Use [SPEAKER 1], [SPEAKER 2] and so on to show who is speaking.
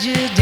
[SPEAKER 1] You.